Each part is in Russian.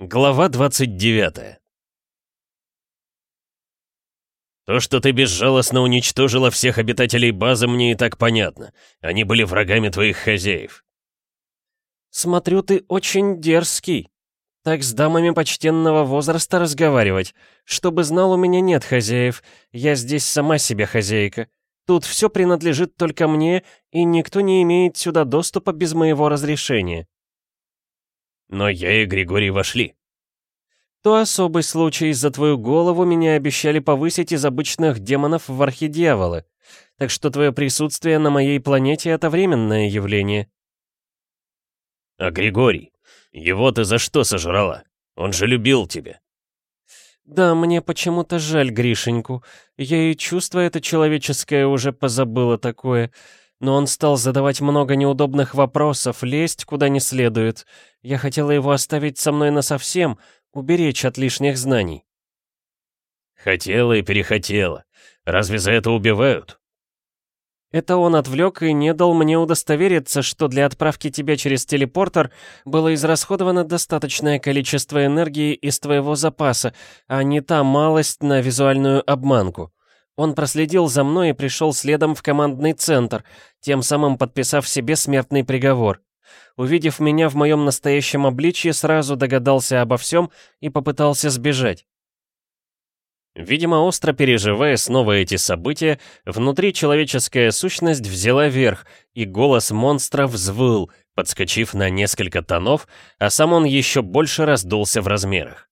Глава 29 То, что ты безжалостно уничтожила всех обитателей базы, мне и так понятно. Они были врагами твоих хозяев. Смотрю, ты очень дерзкий. Так с дамами почтенного возраста разговаривать. Чтобы знал, у меня нет хозяев. Я здесь сама себе хозяйка. Тут все принадлежит только мне, и никто не имеет сюда доступа без моего разрешения. Но я и Григорий вошли. То особый случай, за твою голову меня обещали повысить из обычных демонов в архидьяволы. Так что твое присутствие на моей планете — это временное явление. А Григорий? Его ты за что сожрала? Он же любил тебя. Да, мне почему-то жаль Гришеньку. Я и чувство это человеческое уже позабыла такое. Но он стал задавать много неудобных вопросов, лезть куда не следует. Я хотела его оставить со мной насовсем, уберечь от лишних знаний. Хотела и перехотела. Разве за это убивают? Это он отвлек и не дал мне удостовериться, что для отправки тебя через телепортер было израсходовано достаточное количество энергии из твоего запаса, а не та малость на визуальную обманку. Он проследил за мной и пришел следом в командный центр, тем самым подписав себе смертный приговор. Увидев меня в моем настоящем обличье, сразу догадался обо всем и попытался сбежать. Видимо, остро переживая снова эти события, внутри человеческая сущность взяла верх, и голос монстра взвыл, подскочив на несколько тонов, а сам он еще больше раздулся в размерах.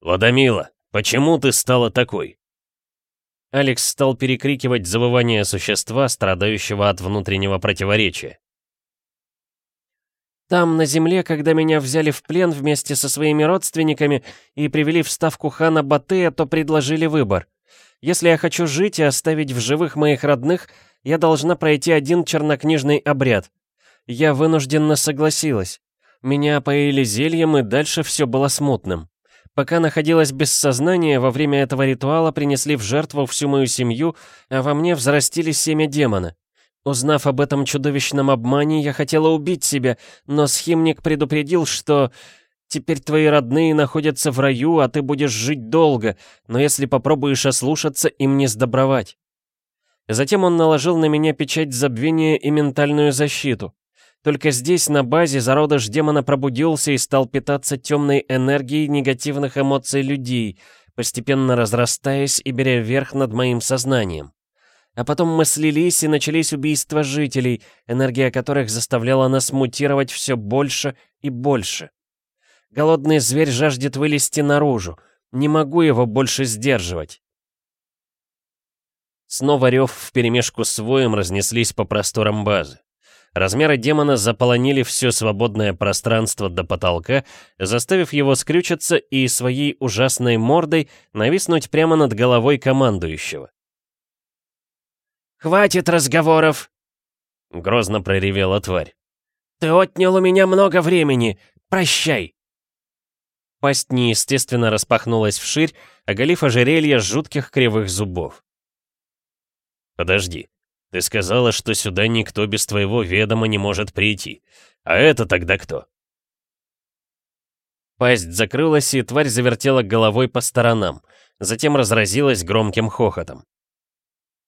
«Ладомила, почему ты стала такой?» Алекс стал перекрикивать завывание существа, страдающего от внутреннего противоречия. Там, на земле, когда меня взяли в плен вместе со своими родственниками и привели в ставку хана Батыя, то предложили выбор. Если я хочу жить и оставить в живых моих родных, я должна пройти один чернокнижный обряд. Я вынужденно согласилась. Меня поили зельем, и дальше все было смутным. Пока находилась без сознания, во время этого ритуала принесли в жертву всю мою семью, а во мне взрастили семя демона. Узнав об этом чудовищном обмане, я хотела убить себя, но схимник предупредил, что теперь твои родные находятся в раю, а ты будешь жить долго, но если попробуешь ослушаться, им не сдобровать. Затем он наложил на меня печать забвения и ментальную защиту. Только здесь, на базе, зародыш демона пробудился и стал питаться темной энергией негативных эмоций людей, постепенно разрастаясь и беря верх над моим сознанием. А потом мы слились, и начались убийства жителей, энергия которых заставляла нас мутировать все больше и больше. Голодный зверь жаждет вылезти наружу. Не могу его больше сдерживать. Снова рев вперемешку с воем разнеслись по просторам базы. Размеры демона заполонили все свободное пространство до потолка, заставив его скрючиться и своей ужасной мордой нависнуть прямо над головой командующего. «Хватит разговоров!» — грозно проревела тварь. «Ты отнял у меня много времени! Прощай!» Пасть неестественно распахнулась вширь, оголив ожерелье жутких кривых зубов. «Подожди, ты сказала, что сюда никто без твоего ведома не может прийти. А это тогда кто?» Пасть закрылась, и тварь завертела головой по сторонам, затем разразилась громким хохотом.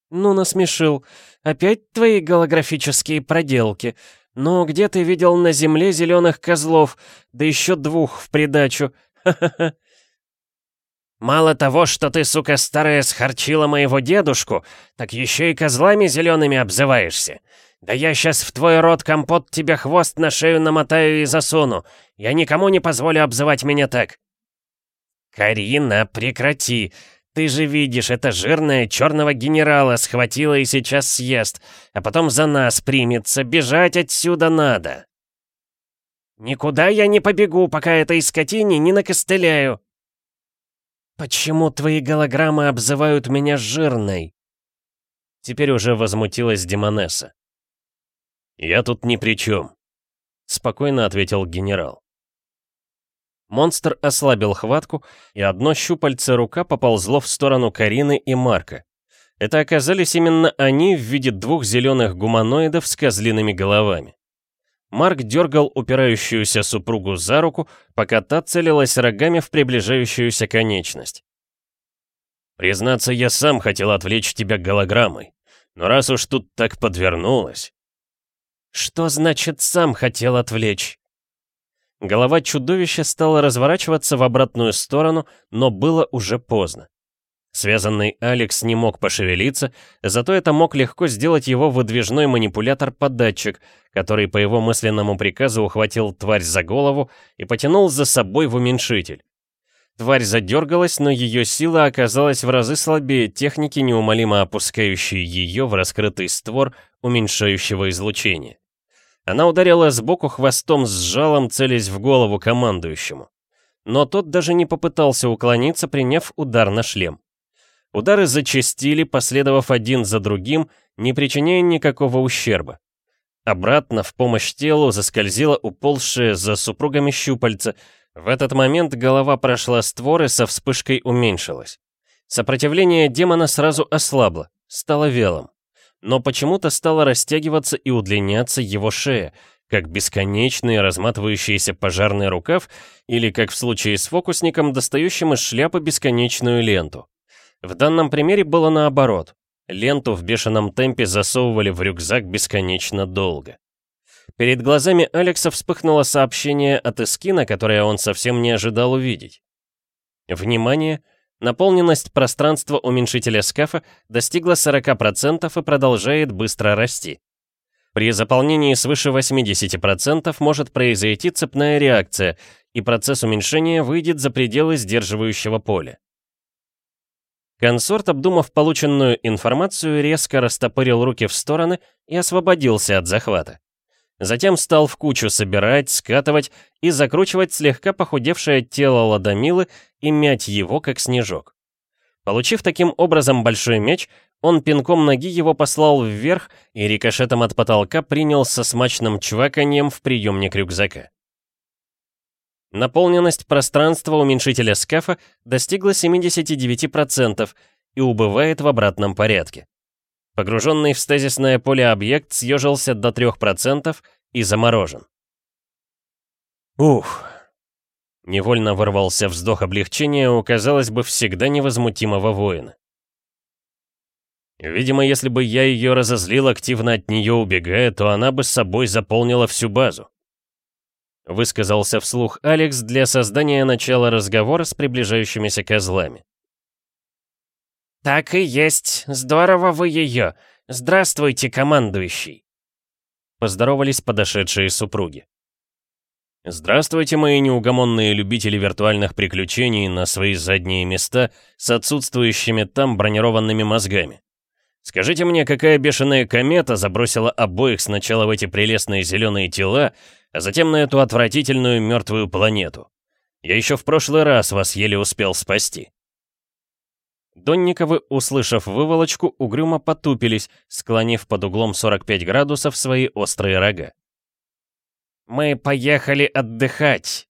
«Ну, насмешил. Опять твои голографические проделки. Ну, где ты видел на земле зеленых козлов? Да еще двух в придачу. Ха-ха-ха». «Мало того, что ты, сука старая, схорчила моего дедушку, так еще и козлами зелеными обзываешься. Да я сейчас в твой рот компот тебе хвост на шею намотаю и засуну. Я никому не позволю обзывать меня так». «Карина, прекрати. Ты же видишь, это жирная черного генерала схватила и сейчас съест, а потом за нас примется, бежать отсюда надо. Никуда я не побегу, пока этой скотине не накостыляю. Почему твои голограммы обзывают меня жирной? Теперь уже возмутилась Демонесса. «Я тут ни при чем», — спокойно ответил генерал. Монстр ослабил хватку, и одно щупальце рука поползло в сторону Карины и Марка. Это оказались именно они в виде двух зеленых гуманоидов с козлиными головами. Марк дергал упирающуюся супругу за руку, пока та целилась рогами в приближающуюся конечность. «Признаться, я сам хотел отвлечь тебя голограммой, но раз уж тут так подвернулось...» «Что значит «сам хотел отвлечь»?» Голова чудовища стала разворачиваться в обратную сторону, но было уже поздно. Связанный Алекс не мог пошевелиться, зато это мог легко сделать его выдвижной манипулятор-податчик, который по его мысленному приказу ухватил тварь за голову и потянул за собой в уменьшитель. Тварь задергалась, но ее сила оказалась в разы слабее техники, неумолимо опускающей ее в раскрытый створ уменьшающего излучения. Она ударила сбоку хвостом с жалом, целясь в голову командующему. Но тот даже не попытался уклониться, приняв удар на шлем. Удары зачастили, последовав один за другим, не причиняя никакого ущерба. Обратно в помощь телу заскользила уползшая за супругами щупальца. В этот момент голова прошла створ и со вспышкой уменьшилась. Сопротивление демона сразу ослабло, стало велом. Но почему-то стало растягиваться и удлиняться его шея, как бесконечный разматывающийся пожарный рукав или, как в случае с фокусником, достающим из шляпы бесконечную ленту. В данном примере было наоборот. Ленту в бешеном темпе засовывали в рюкзак бесконечно долго. Перед глазами Алекса вспыхнуло сообщение от Эскина, которое он совсем не ожидал увидеть. Внимание! Наполненность пространства уменьшителя скафа достигла 40% и продолжает быстро расти. При заполнении свыше 80% может произойти цепная реакция, и процесс уменьшения выйдет за пределы сдерживающего поля. Консорт, обдумав полученную информацию, резко растопырил руки в стороны и освободился от захвата. Затем стал в кучу собирать, скатывать и закручивать слегка похудевшее тело ладомилы и мять его, как снежок. Получив таким образом большой меч, он пинком ноги его послал вверх и рикошетом от потолка принял со смачным чваканьем в приемник рюкзака. Наполненность пространства уменьшителя скафа достигла 79% и убывает в обратном порядке. Погруженный в стазисное поле объект съежился до 3% и заморожен. Ух! Невольно вырвался вздох облегчения у, казалось бы, всегда невозмутимого воина. Видимо, если бы я ее разозлил, активно от нее убегая, то она бы с собой заполнила всю базу. Высказался вслух Алекс для создания начала разговора с приближающимися козлами. «Так и есть. Здорово вы ее. Здравствуйте, командующий!» Поздоровались подошедшие супруги. Здравствуйте, мои неугомонные любители виртуальных приключений на свои задние места с отсутствующими там бронированными мозгами. Скажите мне, какая бешеная комета забросила обоих сначала в эти прелестные зеленые тела, а затем на эту отвратительную мертвую планету? Я еще в прошлый раз вас еле успел спасти. Донниковы, услышав выволочку, угрюмо потупились, склонив под углом 45 градусов свои острые рога. «Мы поехали отдыхать!»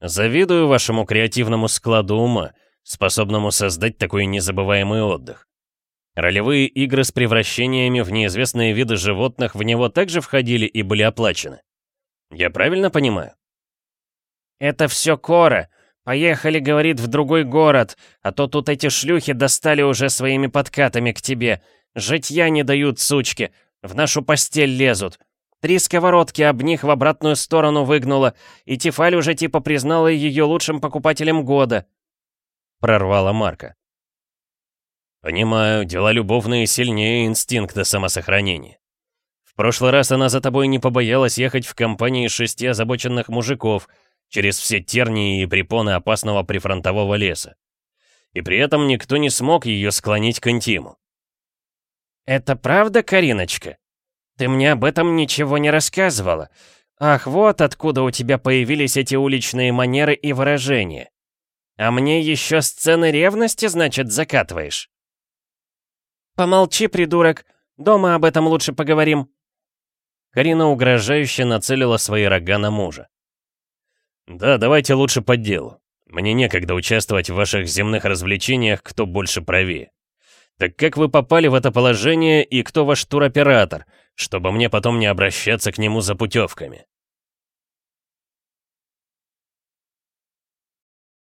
Завидую вашему креативному складу ума, способному создать такой незабываемый отдых. Ролевые игры с превращениями в неизвестные виды животных в него также входили и были оплачены. Я правильно понимаю? «Это все Кора. Поехали, говорит, в другой город, а то тут эти шлюхи достали уже своими подкатами к тебе. Житья не дают, сучки. В нашу постель лезут. Три сковородки об них в обратную сторону выгнула, и Тифаль уже типа признала ее лучшим покупателем года». Прорвала Марка. «Понимаю, дела любовные сильнее инстинкта самосохранения. В прошлый раз она за тобой не побоялась ехать в компании шести озабоченных мужиков через все тернии и препоны опасного прифронтового леса. И при этом никто не смог ее склонить к интиму. «Это правда, Кариночка? Ты мне об этом ничего не рассказывала. Ах, вот откуда у тебя появились эти уличные манеры и выражения. А мне еще сцены ревности, значит, закатываешь?» «Помолчи, придурок. Дома об этом лучше поговорим». Карина угрожающе нацелила свои рога на мужа. «Да, давайте лучше по делу. Мне некогда участвовать в ваших земных развлечениях, кто больше правее. Так как вы попали в это положение и кто ваш туроператор? чтобы мне потом не обращаться к нему за путевками.